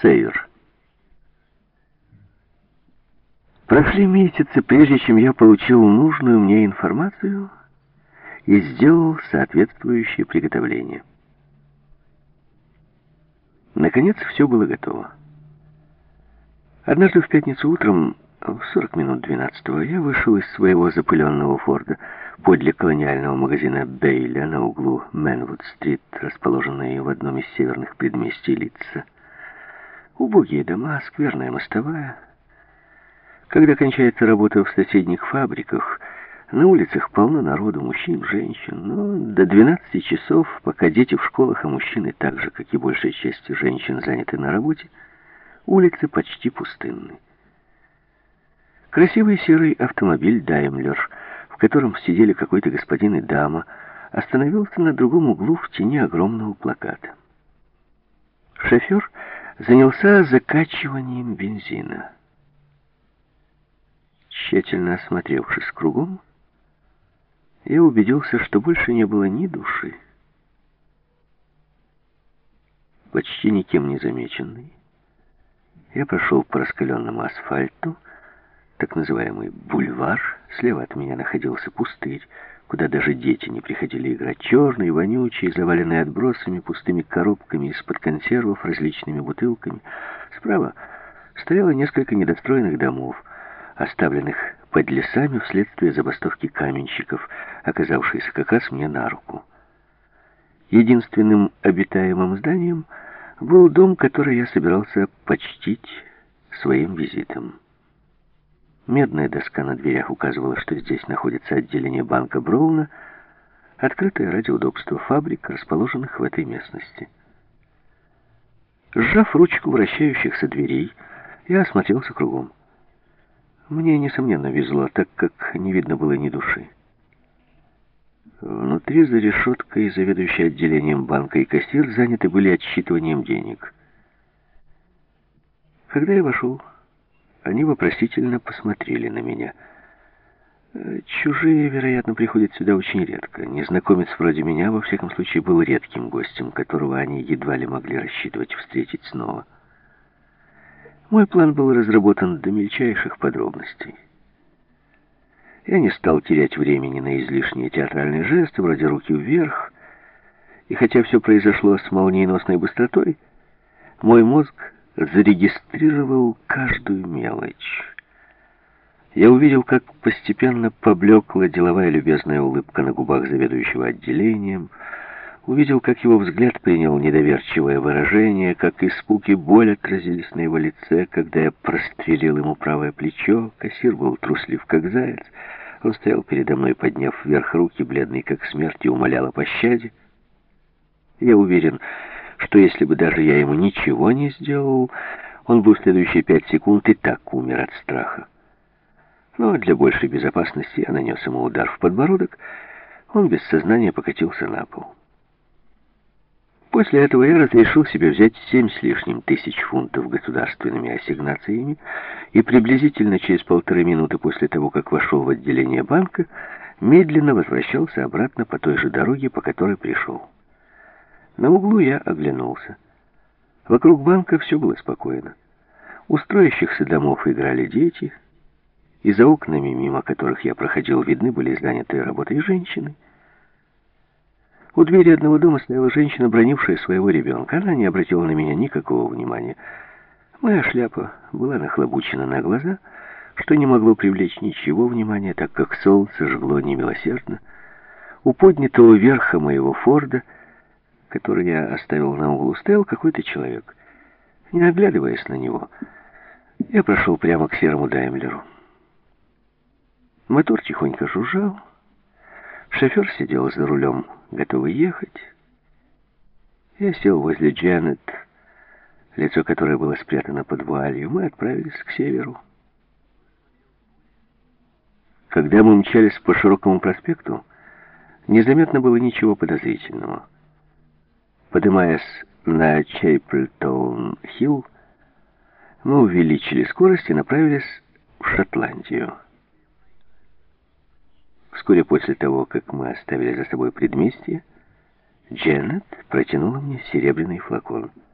Сейер. Прошли месяцы, прежде чем я получил нужную мне информацию и сделал соответствующие приготовления. Наконец, все было готово. Однажды в пятницу утром, в 40 минут 12 я вышел из своего запыленного Форда подле колониального магазина Бейля на углу Мэнвуд-стрит, расположенной в одном из северных предместий Литца. Убогие дома, скверная мостовая. Когда кончается работа в соседних фабриках, на улицах полно народу, мужчин, женщин. Но до 12 часов, пока дети в школах, а мужчины так же, как и большая часть женщин, заняты на работе, улицы почти пустынны. Красивый серый автомобиль «Даймлер», в котором сидели какой-то господин и дама, остановился на другом углу в тени огромного плаката. Шофер занялся закачиванием бензина. Тщательно осмотревшись кругом, я убедился, что больше не было ни души. Почти никем не замеченный, я прошел по раскаленному асфальту, так называемый бульвар. Слева от меня находился пустырь, куда даже дети не приходили играть. Черный, вонючий, заваленный отбросами, пустыми коробками из-под консервов, различными бутылками. Справа стояло несколько недостроенных домов, оставленных под лесами вследствие забастовки каменщиков, оказавшейся как раз мне на руку. Единственным обитаемым зданием был дом, который я собирался почтить своим визитом. Медная доска на дверях указывала, что здесь находится отделение банка Броуна, открытое ради удобства фабрик, расположенных в этой местности. Сжав ручку вращающихся дверей, я осмотрелся кругом. Мне, несомненно, везло, так как не видно было ни души. Внутри за решеткой заведующий отделением банка и кассир заняты были отсчитыванием денег. Когда я вошел, они вопросительно посмотрели на меня. Чужие, вероятно, приходят сюда очень редко. Незнакомец вроде меня, во всяком случае, был редким гостем, которого они едва ли могли рассчитывать встретить снова. Мой план был разработан до мельчайших подробностей. Я не стал терять времени на излишние театральные жесты, вроде руки вверх, и хотя все произошло с молниеносной быстротой, мой мозг зарегистрировал каждую мелочь. Я увидел, как постепенно поблекла деловая любезная улыбка на губах заведующего отделением, увидел, как его взгляд принял недоверчивое выражение, как испуг и боль отразились на его лице, когда я прострелил ему правое плечо. Кассир был труслив, как заяц. Он стоял передо мной, подняв вверх руки, бледный как смерть, и умолял о пощаде. Я уверен, что если бы даже я ему ничего не сделал, он бы в следующие пять секунд и так умер от страха. Но для большей безопасности я нанес ему удар в подбородок, он без сознания покатился на пол. После этого я разрешил себе взять семь с лишним тысяч фунтов государственными ассигнациями и приблизительно через полторы минуты после того, как вошел в отделение банка, медленно возвращался обратно по той же дороге, по которой пришел. На углу я оглянулся. Вокруг банка все было спокойно. У строящихся домов играли дети, и за окнами, мимо которых я проходил, видны были занятые работой женщины. У двери одного дома стояла женщина, бронившая своего ребенка. Она не обратила на меня никакого внимания. Моя шляпа была нахлобучена на глаза, что не могло привлечь ничего внимания, так как солнце жгло немилосердно. У поднятого верха моего Форда, который я оставил на углу, стоял какой-то человек. Не оглядываясь на него, я прошел прямо к серому Даймлеру. Мотор тихонько жужжал. Шофер сидел за рулем, готовый ехать. Я сел возле Джанет, лицо которой было спрятано под вуалью. Мы отправились к северу. Когда мы мчались по широкому проспекту, незаметно было ничего подозрительного. Поднимаясь на Чейплтоун-Хилл, мы увеличили скорость и направились в Шотландию. Вскоре после того, как мы оставили за собой предместье, Дженнет протянула мне серебряный флакон —